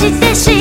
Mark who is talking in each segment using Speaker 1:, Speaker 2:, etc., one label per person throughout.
Speaker 1: してし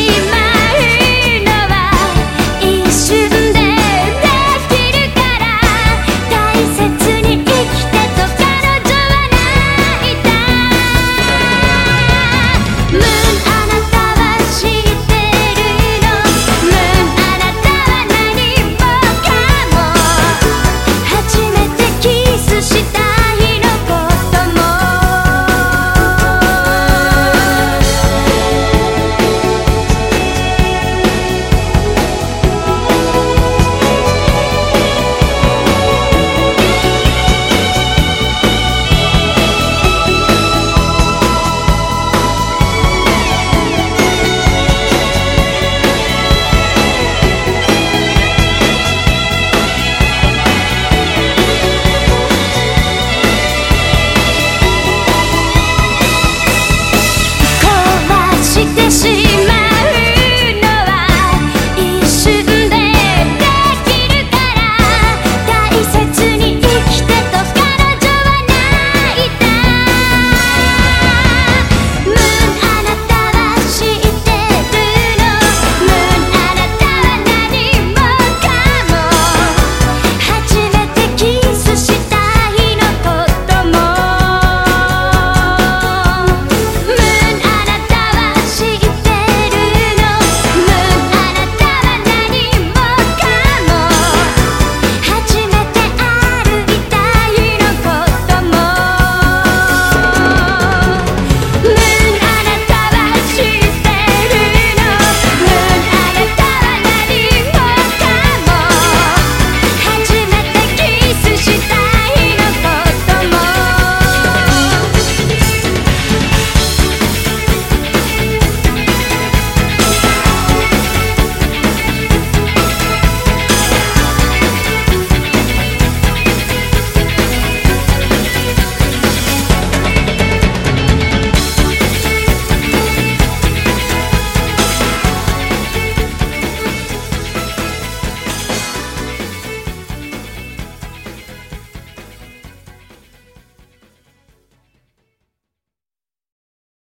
Speaker 1: しま